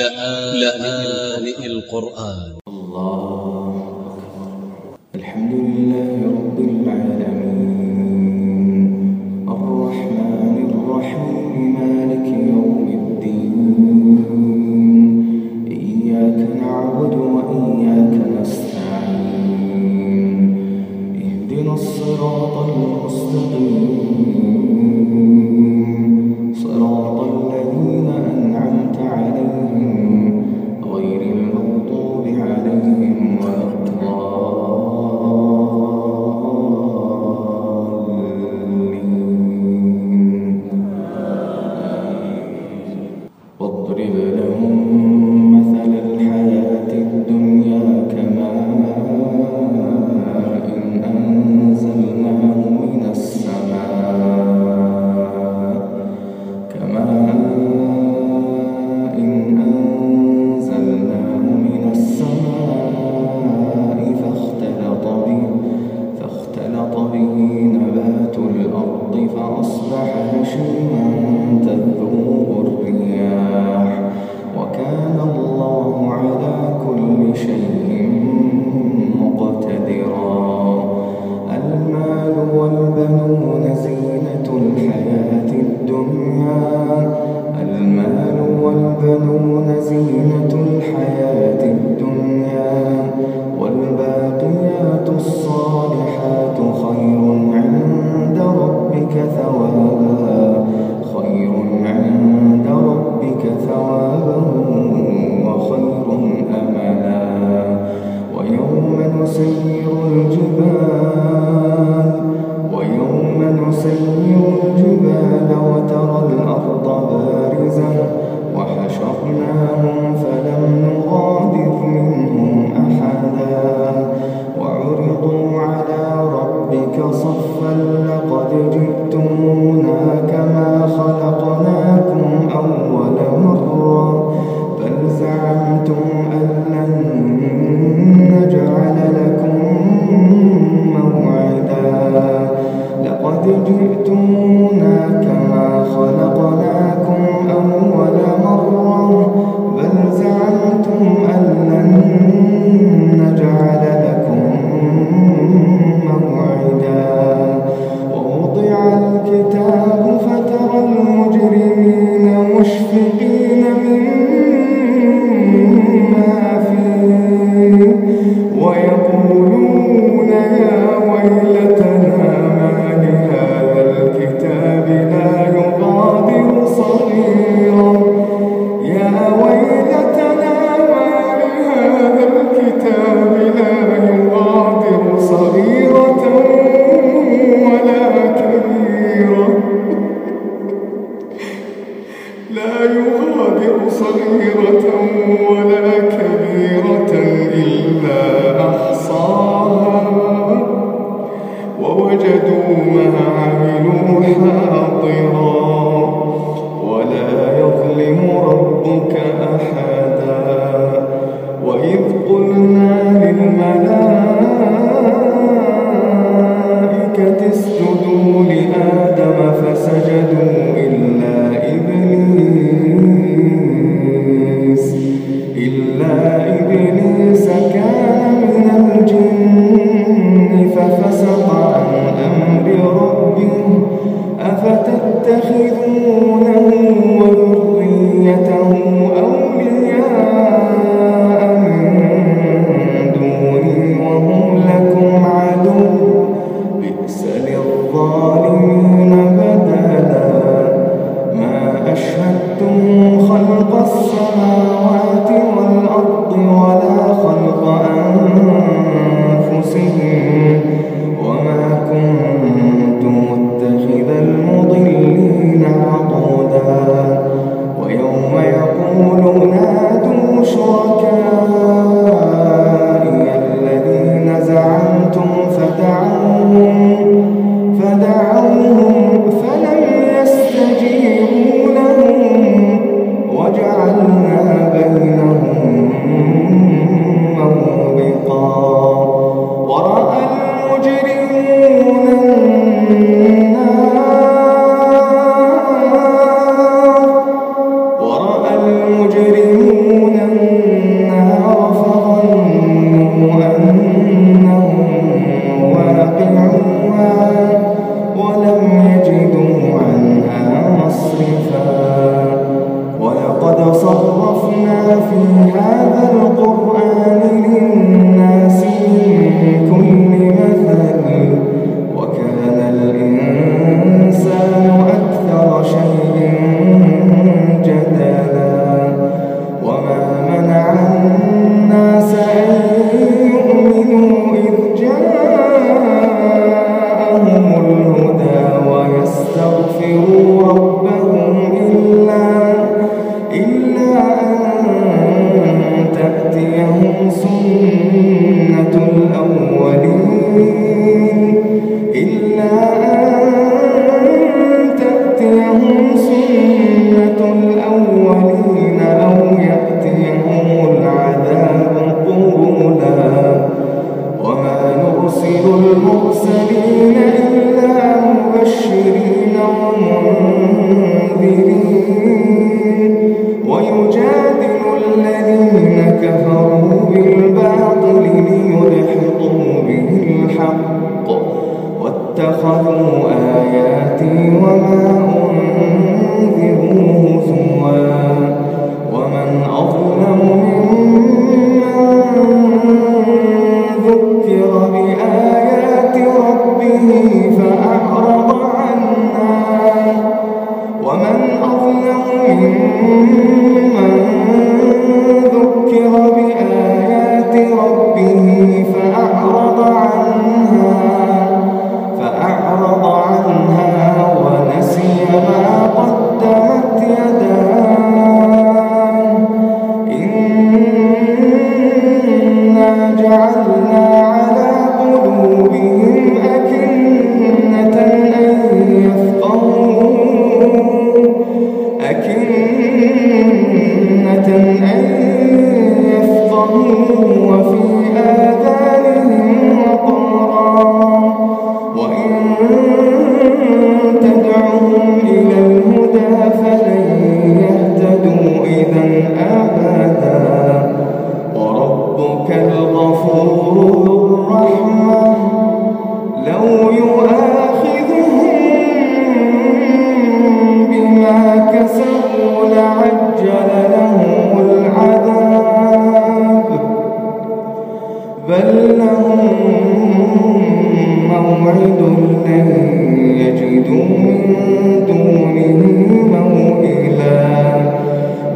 لآن, لآن القرآن. الله أكبر الحمد لله رب العالمين. الرحمن الرحيم مالك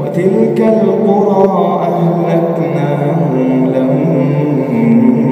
وتلك القرى أهلكناهم لما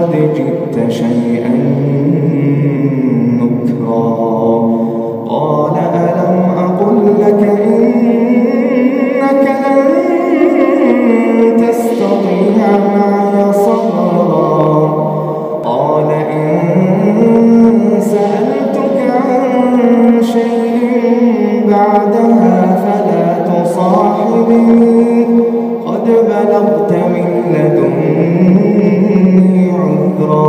قد جئت شيئا. لدني